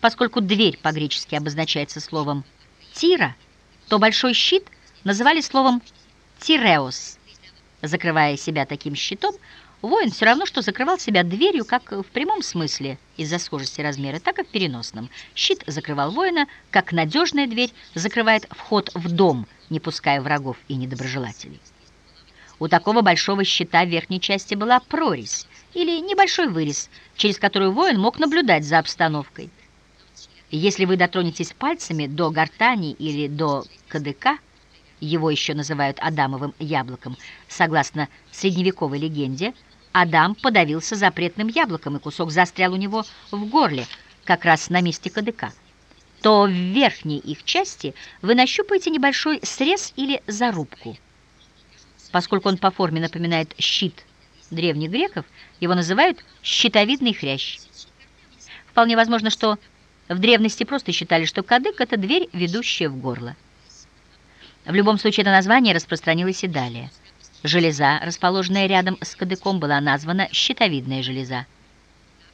Поскольку дверь по-гречески обозначается словом «тира», то большой щит называли словом «тиреос». Закрывая себя таким щитом, воин все равно, что закрывал себя дверью как в прямом смысле из-за схожести размера, так и в переносном. Щит закрывал воина, как надежная дверь закрывает вход в дом, не пуская врагов и недоброжелателей. У такого большого щита в верхней части была прорезь или небольшой вырез, через который воин мог наблюдать за обстановкой. Если вы дотронетесь пальцами до гортани или до кадыка, его еще называют Адамовым яблоком, согласно средневековой легенде, Адам подавился запретным яблоком, и кусок застрял у него в горле, как раз на месте кадыка, то в верхней их части вы нащупаете небольшой срез или зарубку. Поскольку он по форме напоминает щит древних греков, его называют щитовидный хрящ. Вполне возможно, что в древности просто считали, что кадык — это дверь, ведущая в горло. В любом случае, это название распространилось и далее. Железа, расположенная рядом с кадыком, была названа щитовидная железа.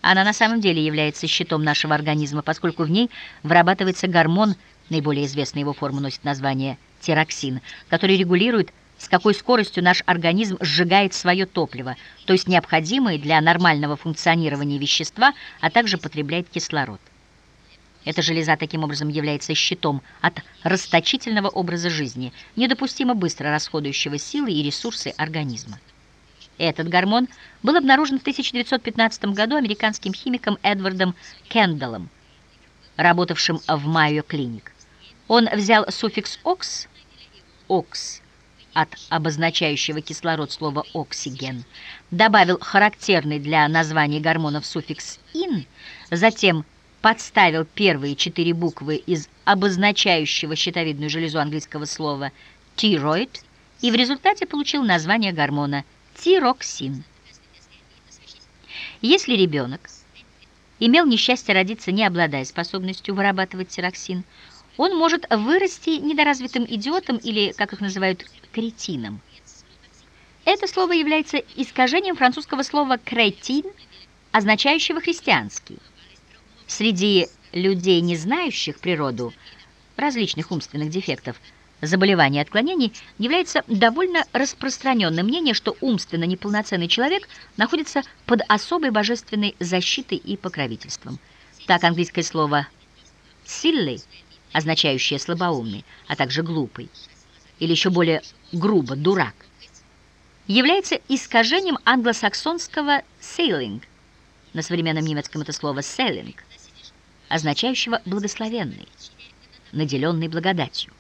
Она на самом деле является щитом нашего организма, поскольку в ней вырабатывается гормон, наиболее известная его форма носит название тироксин, который регулирует, с какой скоростью наш организм сжигает свое топливо, то есть необходимые для нормального функционирования вещества, а также потребляет кислород. Эта железа таким образом является щитом от расточительного образа жизни, недопустимо быстро расходующего силы и ресурсы организма. Этот гормон был обнаружен в 1915 году американским химиком Эдвардом Кендаллом, работавшим в Mayo Clinic. Он взял суффикс «окс» — «окс» от обозначающего кислород слова «oxygen», добавил характерный для названий гормонов суффикс «in», затем подставил первые четыре буквы из обозначающего щитовидную железу английского слова «thyroid» и в результате получил название гормона тироксин. Если ребенок имел несчастье родиться, не обладая способностью вырабатывать тироксин, он может вырасти недоразвитым идиотом или, как их называют, кретином. Это слово является искажением французского слова «кретин», означающего «христианский». Среди людей, не знающих природу различных умственных дефектов, заболеваний и отклонений, является довольно распространенным мнение, что умственно неполноценный человек находится под особой божественной защитой и покровительством. Так английское слово «silly», означающее «слабоумный», а также «глупый», или еще более грубо «дурак», является искажением англосаксонского «sailing», на современном немецком это слово «selling», означающего «благословенный», наделенный благодатью.